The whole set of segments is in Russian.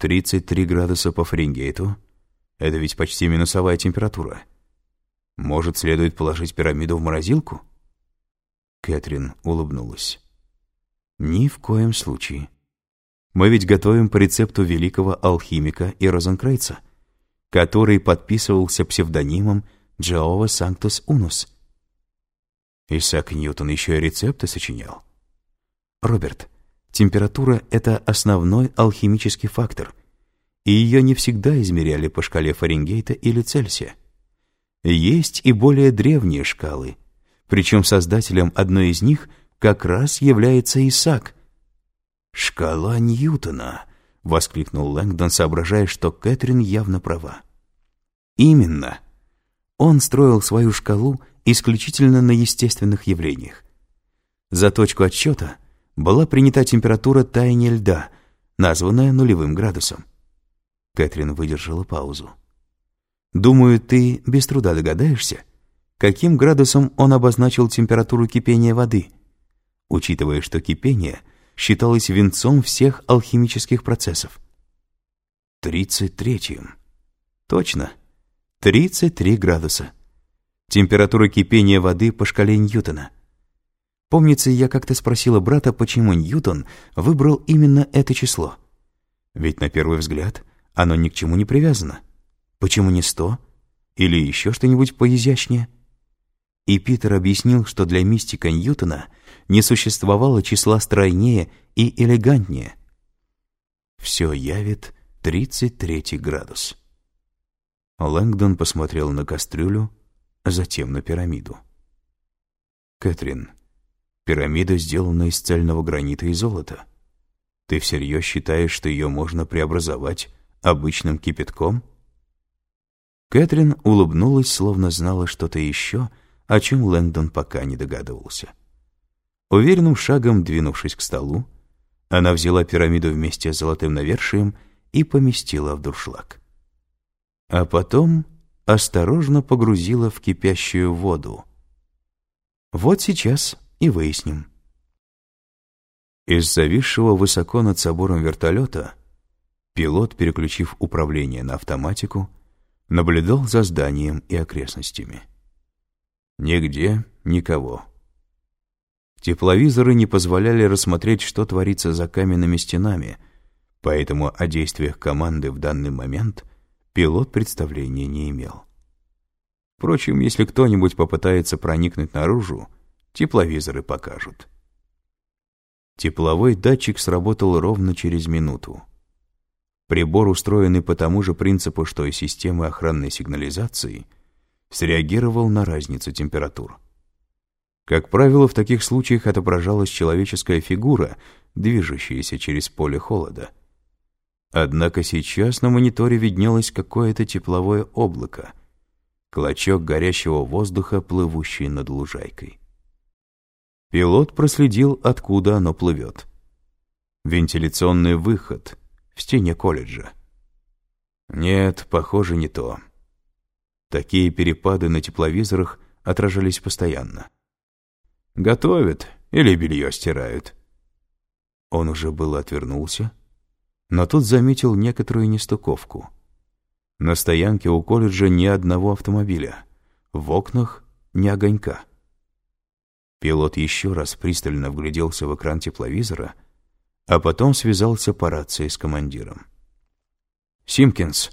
«33 градуса по Фаренгейту — это ведь почти минусовая температура. Может, следует положить пирамиду в морозилку?» Кэтрин улыбнулась. «Ни в коем случае. Мы ведь готовим по рецепту великого алхимика и Розенкрейца, который подписывался псевдонимом Джеова Санктус Унус. Исаак Ньютон еще и рецепты сочинял. Роберт, температура — это основной алхимический фактор, и ее не всегда измеряли по шкале Фаренгейта или Цельсия. Есть и более древние шкалы, причем создателем одной из них как раз является Исаак — «Шкала Ньютона!» — воскликнул Лэнгдон, соображая, что Кэтрин явно права. «Именно. Он строил свою шкалу исключительно на естественных явлениях. За точку отсчета была принята температура таяния льда, названная нулевым градусом. Кэтрин выдержала паузу. «Думаю, ты без труда догадаешься, каким градусом он обозначил температуру кипения воды, учитывая, что кипение — считалось венцом всех алхимических процессов. Тридцать третьим. Точно. Тридцать три градуса. Температура кипения воды по шкале Ньютона. Помнится, я как-то спросила брата, почему Ньютон выбрал именно это число. Ведь на первый взгляд оно ни к чему не привязано. Почему не сто? Или еще что-нибудь поизящнее? И Питер объяснил, что для мистика Ньютона не существовало числа стройнее и элегантнее. Все явит 33 градус. Лэнгдон посмотрел на кастрюлю, затем на пирамиду. «Кэтрин, пирамида сделана из цельного гранита и золота. Ты всерьез считаешь, что ее можно преобразовать обычным кипятком?» Кэтрин улыбнулась, словно знала что-то еще — о чем Лэндон пока не догадывался. Уверенным шагом двинувшись к столу, она взяла пирамиду вместе с золотым навершием и поместила в дуршлаг. А потом осторожно погрузила в кипящую воду. Вот сейчас и выясним. Из зависшего высоко над собором вертолета пилот, переключив управление на автоматику, наблюдал за зданием и окрестностями. Нигде никого. Тепловизоры не позволяли рассмотреть, что творится за каменными стенами, поэтому о действиях команды в данный момент пилот представления не имел. Впрочем, если кто-нибудь попытается проникнуть наружу, тепловизоры покажут. Тепловой датчик сработал ровно через минуту. Прибор, устроенный по тому же принципу, что и системы охранной сигнализации — среагировал на разницу температур. Как правило, в таких случаях отображалась человеческая фигура, движущаяся через поле холода. Однако сейчас на мониторе виднелось какое-то тепловое облако, клочок горящего воздуха, плывущий над лужайкой. Пилот проследил, откуда оно плывет. Вентиляционный выход в стене колледжа. Нет, похоже, не то. Такие перепады на тепловизорах отражались постоянно. «Готовят или белье стирают?» Он уже было отвернулся, но тут заметил некоторую нестыковку. На стоянке у колледжа ни одного автомобиля, в окнах ни огонька. Пилот еще раз пристально вгляделся в экран тепловизора, а потом связался по рации с командиром. «Симкинс,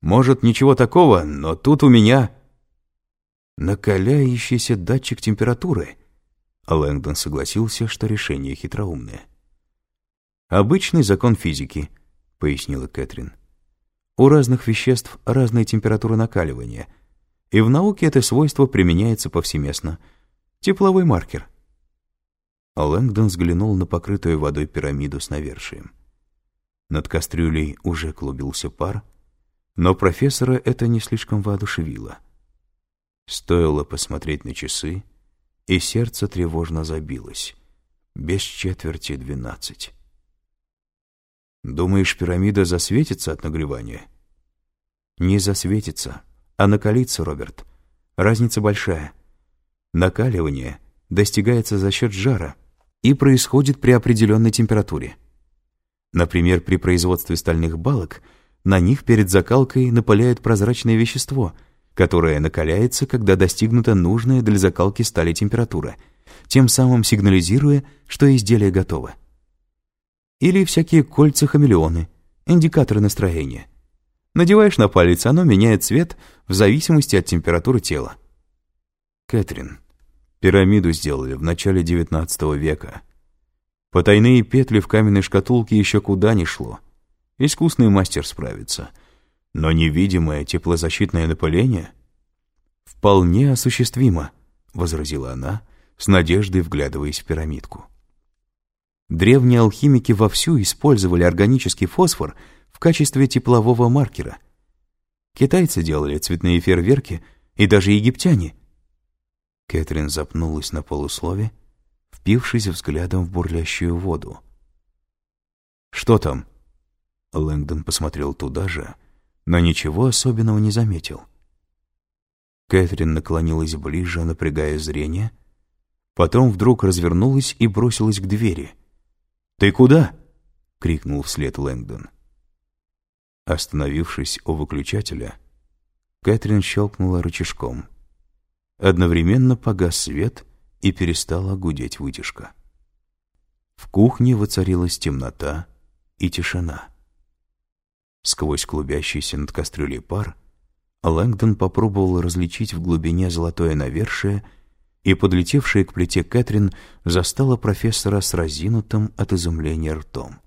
может, ничего такого, но тут у меня...» «Накаляющийся датчик температуры», Лэнгдон согласился, что решение хитроумное. «Обычный закон физики», — пояснила Кэтрин. «У разных веществ разная температура накаливания, и в науке это свойство применяется повсеместно. Тепловой маркер». Лэнгдон взглянул на покрытую водой пирамиду с навершием. Над кастрюлей уже клубился пар, но профессора это не слишком воодушевило. Стоило посмотреть на часы, и сердце тревожно забилось. Без четверти двенадцать. «Думаешь, пирамида засветится от нагревания?» «Не засветится, а накалится, Роберт. Разница большая. Накаливание достигается за счет жара и происходит при определенной температуре. Например, при производстве стальных балок на них перед закалкой напыляют прозрачное вещество, которое накаляется, когда достигнута нужная для закалки стали температура, тем самым сигнализируя, что изделие готово. Или всякие кольца-хамелеоны, индикаторы настроения. Надеваешь на палец, оно меняет цвет в зависимости от температуры тела. Кэтрин, пирамиду сделали в начале XIX века. Потайные петли в каменной шкатулке еще куда ни шло. Искусный мастер справится. Но невидимое теплозащитное напыление вполне осуществимо, возразила она, с надеждой вглядываясь в пирамидку. Древние алхимики вовсю использовали органический фосфор в качестве теплового маркера. Китайцы делали цветные фейерверки, и даже египтяне. Кэтрин запнулась на полуслове, впившись взглядом в бурлящую воду. «Что там?» Лэнгдон посмотрел туда же, но ничего особенного не заметил. Кэтрин наклонилась ближе, напрягая зрение, потом вдруг развернулась и бросилась к двери — «Ты куда?» — крикнул вслед Лэнгдон. Остановившись у выключателя, Кэтрин щелкнула рычажком. Одновременно погас свет и перестала гудеть вытяжка. В кухне воцарилась темнота и тишина. Сквозь клубящийся над кастрюлей пар Лэнгдон попробовал различить в глубине золотое навершие и, подлетевшая к плите Кэтрин, застала профессора с разинутым от изумления ртом.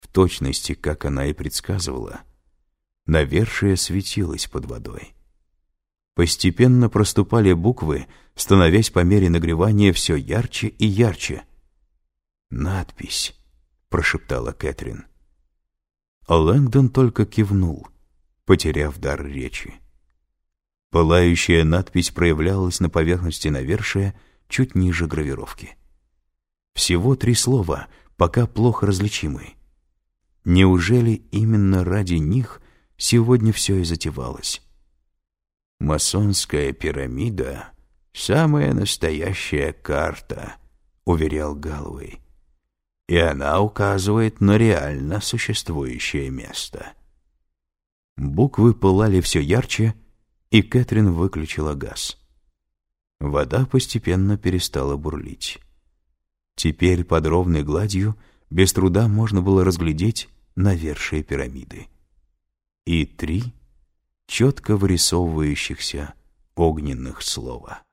В точности, как она и предсказывала, навершие светилось под водой. Постепенно проступали буквы, становясь по мере нагревания все ярче и ярче. «Надпись», — прошептала Кэтрин. Лэнгдон только кивнул, потеряв дар речи. Пылающая надпись проявлялась на поверхности навершия чуть ниже гравировки. Всего три слова, пока плохо различимые. Неужели именно ради них сегодня все и затевалось? «Масонская пирамида — самая настоящая карта», — уверял Галуэй. «И она указывает на реально существующее место». Буквы пылали все ярче, — и Кэтрин выключила газ. Вода постепенно перестала бурлить. Теперь под ровной гладью без труда можно было разглядеть навершие пирамиды. И три четко вырисовывающихся огненных слова.